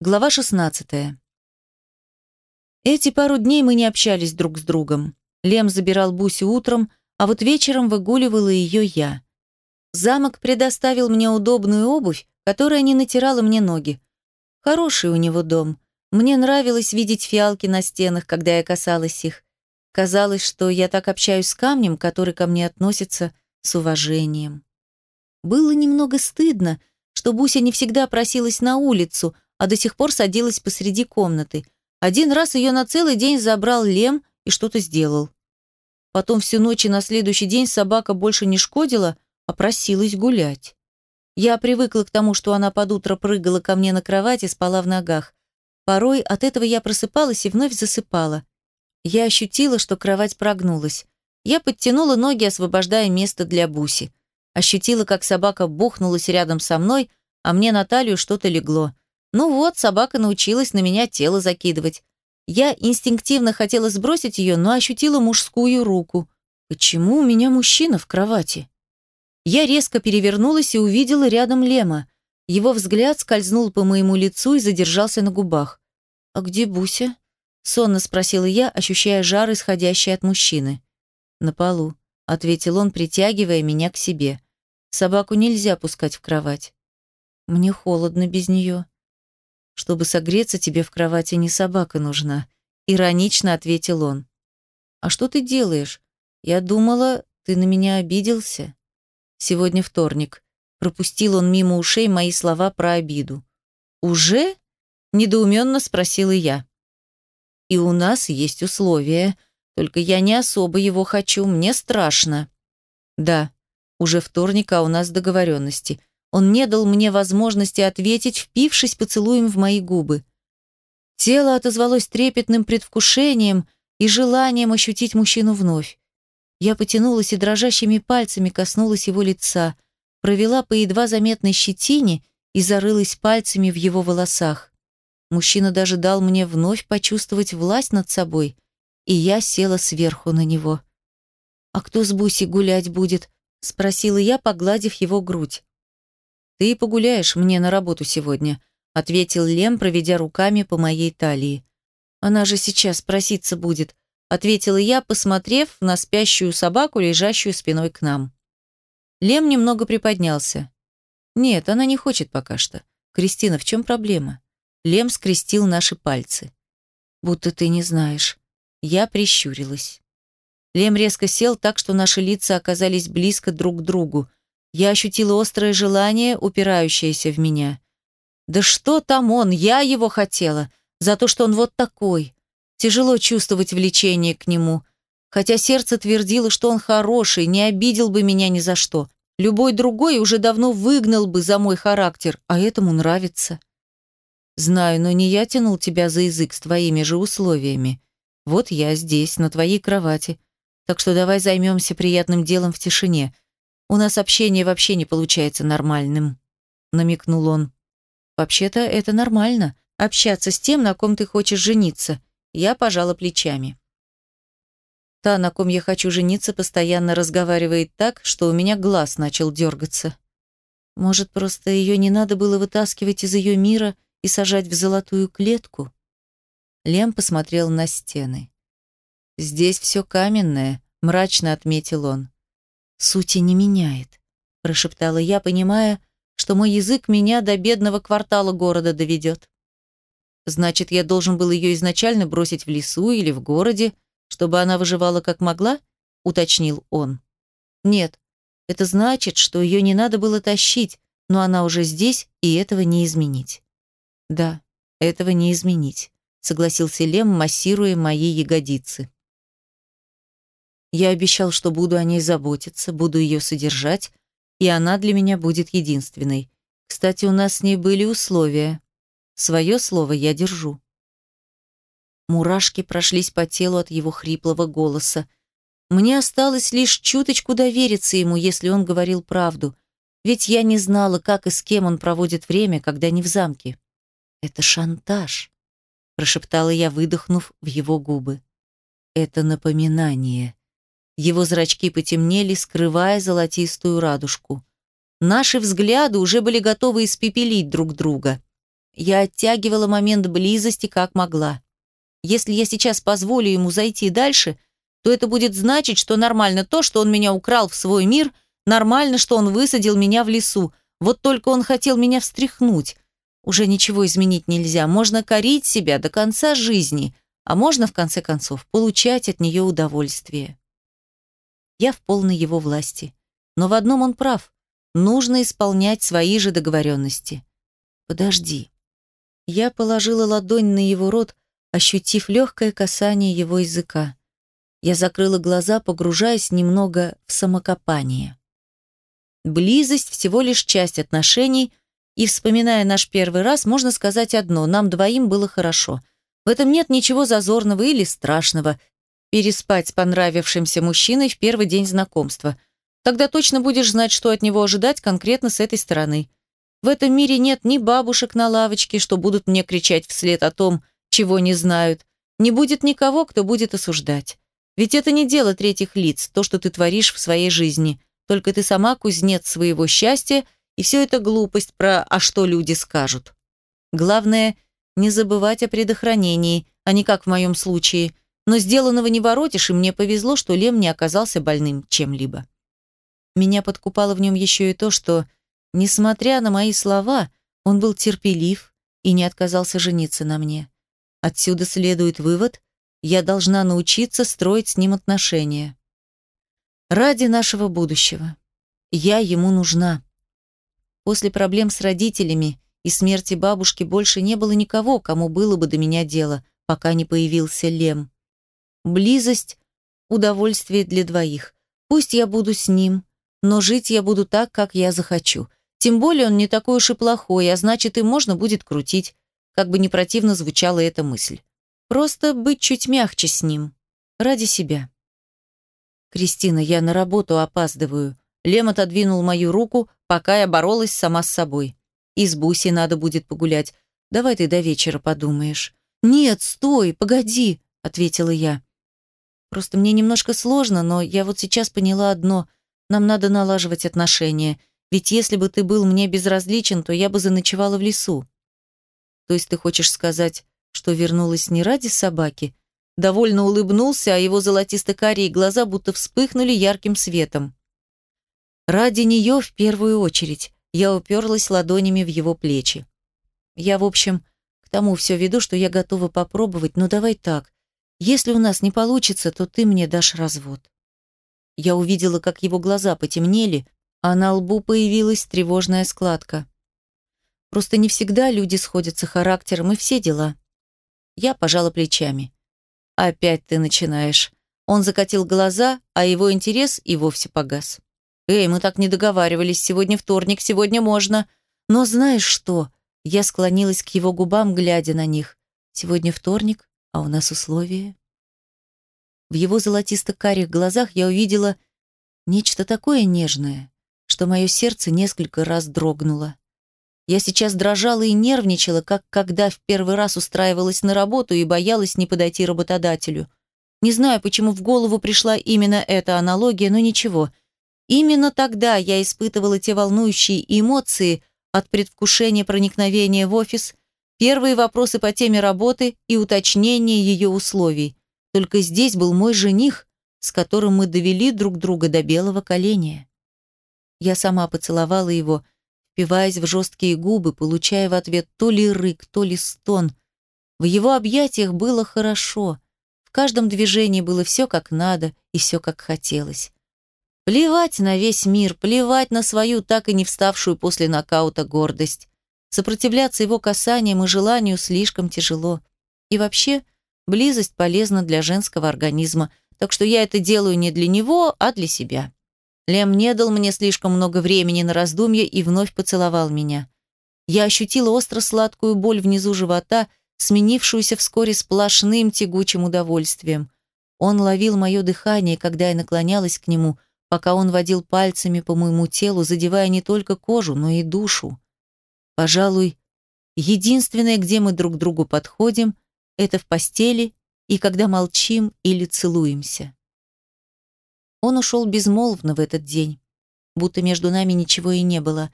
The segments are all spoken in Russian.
Глава 16. Эти пару дней мы не общались друг с другом. Лем забирал Бусю утром, а вот вечером выгуливала ее я. Замок предоставил мне удобную обувь, которая не натирала мне ноги. Хороший у него дом. Мне нравилось видеть фиалки на стенах, когда я касалась их. Казалось, что я так общаюсь с камнем, который ко мне относится с уважением. Было немного стыдно, что Буся не всегда просилась на улицу, а до сих пор садилась посреди комнаты. Один раз ее на целый день забрал Лем и что-то сделал. Потом всю ночь и на следующий день собака больше не шкодила, а просилась гулять. Я привыкла к тому, что она под утро прыгала ко мне на кровать и спала в ногах. Порой от этого я просыпалась и вновь засыпала. Я ощутила, что кровать прогнулась. Я подтянула ноги, освобождая место для Буси. Ощутила, как собака бухнулась рядом со мной, а мне на талию что-то легло. Ну вот, собака научилась на меня тело закидывать. Я инстинктивно хотела сбросить ее, но ощутила мужскую руку. Почему у меня мужчина в кровати? Я резко перевернулась и увидела рядом Лема. Его взгляд скользнул по моему лицу и задержался на губах. «А где Буся?» — сонно спросила я, ощущая жар, исходящий от мужчины. «На полу», — ответил он, притягивая меня к себе. «Собаку нельзя пускать в кровать». «Мне холодно без нее», чтобы согреться, тебе в кровати не собака нужна», — иронично ответил он. «А что ты делаешь? Я думала, ты на меня обиделся». «Сегодня вторник». Пропустил он мимо ушей мои слова про обиду. «Уже?» — недоуменно спросила я. «И у нас есть условия, только я не особо его хочу, мне страшно». «Да, уже вторник, а у нас договоренности. Он не дал мне возможности ответить, впившись поцелуем в мои губы. Тело отозвалось трепетным предвкушением и желанием ощутить мужчину вновь. Я потянулась и дрожащими пальцами коснулась его лица, провела по едва заметной щетине и зарылась пальцами в его волосах. Мужчина даже дал мне вновь почувствовать власть над собой, и я села сверху на него. «А кто с Буси гулять будет?» — спросила я, погладив его грудь. «Ты погуляешь мне на работу сегодня», — ответил Лем, проведя руками по моей талии. «Она же сейчас проситься будет», — ответила я, посмотрев на спящую собаку, лежащую спиной к нам. Лем немного приподнялся. «Нет, она не хочет пока что. Кристина, в чем проблема?» Лем скрестил наши пальцы. «Будто ты не знаешь». Я прищурилась. Лем резко сел так, что наши лица оказались близко друг к другу. Я ощутила острое желание, упирающееся в меня. Да что там он, я его хотела, за то, что он вот такой. Тяжело чувствовать влечение к нему, хотя сердце твердило, что он хороший, не обидел бы меня ни за что. Любой другой уже давно выгнал бы за мой характер, а этому нравится. Знаю, но не я тянул тебя за язык с твоими же условиями. Вот я здесь, на твоей кровати. Так что давай займемся приятным делом в тишине – у нас общение вообще не получается нормальным», — намекнул он. «Вообще-то это нормально, общаться с тем, на ком ты хочешь жениться». Я пожала плечами. Та, на ком я хочу жениться, постоянно разговаривает так, что у меня глаз начал дергаться. Может, просто ее не надо было вытаскивать из ее мира и сажать в золотую клетку? Лем посмотрел на стены. «Здесь все каменное», — мрачно отметил он сути не меняет», – прошептала я, понимая, что мой язык меня до бедного квартала города доведет. «Значит, я должен был ее изначально бросить в лесу или в городе, чтобы она выживала как могла?» – уточнил он. «Нет, это значит, что ее не надо было тащить, но она уже здесь, и этого не изменить». «Да, этого не изменить», – согласился Лем, массируя мои ягодицы. Я обещал, что буду о ней заботиться, буду ее содержать, и она для меня будет единственной. Кстати, у нас с ней были условия. Свое слово я держу. Мурашки прошлись по телу от его хриплого голоса. Мне осталось лишь чуточку довериться ему, если он говорил правду. Ведь я не знала, как и с кем он проводит время, когда не в замке. «Это шантаж», — прошептала я, выдохнув в его губы. «Это напоминание». Его зрачки потемнели, скрывая золотистую радужку. Наши взгляды уже были готовы испепелить друг друга. Я оттягивала момент близости как могла. Если я сейчас позволю ему зайти дальше, то это будет значить, что нормально то, что он меня украл в свой мир, нормально, что он высадил меня в лесу. Вот только он хотел меня встряхнуть. Уже ничего изменить нельзя. Можно корить себя до конца жизни, а можно, в конце концов, получать от нее удовольствие. Я в полной его власти. Но в одном он прав. Нужно исполнять свои же договоренности. Подожди. Я положила ладонь на его рот, ощутив легкое касание его языка. Я закрыла глаза, погружаясь немного в самокопание. Близость всего лишь часть отношений, и, вспоминая наш первый раз, можно сказать одно – нам двоим было хорошо. В этом нет ничего зазорного или страшного. Переспать с понравившимся мужчиной в первый день знакомства. Тогда точно будешь знать, что от него ожидать конкретно с этой стороны. В этом мире нет ни бабушек на лавочке, что будут мне кричать вслед о том, чего не знают, не будет никого, кто будет осуждать. Ведь это не дело третьих лиц, то, что ты творишь в своей жизни. Только ты сама кузнец своего счастья, и все это глупость про «а что люди скажут». Главное, не забывать о предохранении, а не как в моем случае. Но сделанного не воротишь, и мне повезло, что Лем не оказался больным чем-либо. Меня подкупало в нем еще и то, что, несмотря на мои слова, он был терпелив и не отказался жениться на мне. Отсюда следует вывод, я должна научиться строить с ним отношения. Ради нашего будущего. Я ему нужна. После проблем с родителями и смерти бабушки больше не было никого, кому было бы до меня дело, пока не появился Лем. Близость – удовольствие для двоих. Пусть я буду с ним, но жить я буду так, как я захочу. Тем более он не такой уж и плохой, а значит, и можно будет крутить, как бы не противно звучала эта мысль. Просто быть чуть мягче с ним. Ради себя. «Кристина, я на работу опаздываю». Лем отодвинул мою руку, пока я боролась сама с собой. «И с Бусей надо будет погулять. Давай ты до вечера подумаешь». «Нет, стой, погоди», — ответила я. «Просто мне немножко сложно, но я вот сейчас поняла одно. Нам надо налаживать отношения. Ведь если бы ты был мне безразличен, то я бы заночевала в лесу». «То есть ты хочешь сказать, что вернулась не ради собаки?» довольно улыбнулся, а его золотисто-карие глаза будто вспыхнули ярким светом. Ради нее в первую очередь я уперлась ладонями в его плечи. Я, в общем, к тому все веду, что я готова попробовать, но давай так. Если у нас не получится, то ты мне дашь развод. Я увидела, как его глаза потемнели, а на лбу появилась тревожная складка. Просто не всегда люди сходятся характером и все дела. Я пожала плечами. «Опять ты начинаешь». Он закатил глаза, а его интерес и вовсе погас. «Эй, мы так не договаривались. Сегодня вторник, сегодня можно. Но знаешь что?» Я склонилась к его губам, глядя на них. «Сегодня вторник, а у нас условия». В его золотисто-карих глазах я увидела нечто такое нежное, что мое сердце несколько раз дрогнуло. Я сейчас дрожала и нервничала, как когда в первый раз устраивалась на работу и боялась не подойти работодателю. Не знаю, почему в голову пришла именно эта аналогия, но ничего. Именно тогда я испытывала те волнующие эмоции от предвкушения проникновения в офис, первые вопросы по теме работы и уточнение ее условий. Только здесь был мой жених, с которым мы довели друг друга до белого коленя. Я сама поцеловала его, впиваясь в жесткие губы, получая в ответ то ли рык, то ли стон. В его объятиях было хорошо. В каждом движении было все как надо и все как хотелось. Плевать на весь мир, плевать на свою так и не вставшую после нокаута гордость. Сопротивляться его касаниям и желанию слишком тяжело. И вообще, близость полезна для женского организма, так что я это делаю не для него, а для себя. Лем не дал мне слишком много времени на раздумье и вновь поцеловал меня. Я ощутила остро-сладкую боль внизу живота, сменившуюся вскоре сплошным тягучим удовольствием. Он ловил мое дыхание, когда я наклонялась к нему, пока он водил пальцами по моему телу, задевая не только кожу, но и душу. Пожалуй, единственное, где мы друг другу подходим, это в постели и когда молчим или целуемся. Он ушел безмолвно в этот день, будто между нами ничего и не было.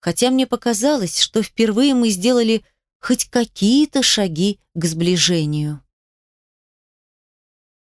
Хотя мне показалось, что впервые мы сделали хоть какие-то шаги к сближению.